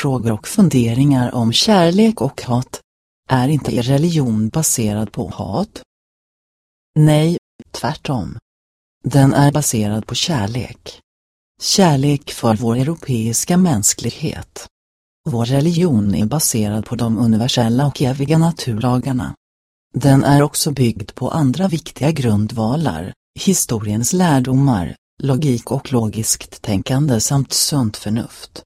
frågor och funderingar om kärlek och hat. Är inte er religion baserad på hat? Nej, tvärtom. Den är baserad på kärlek. Kärlek för vår europeiska mänsklighet. Vår religion är baserad på de universella och eviga naturlagarna. Den är också byggd på andra viktiga grundvalar, historiens lärdomar, logik och logiskt tänkande samt sunt förnuft.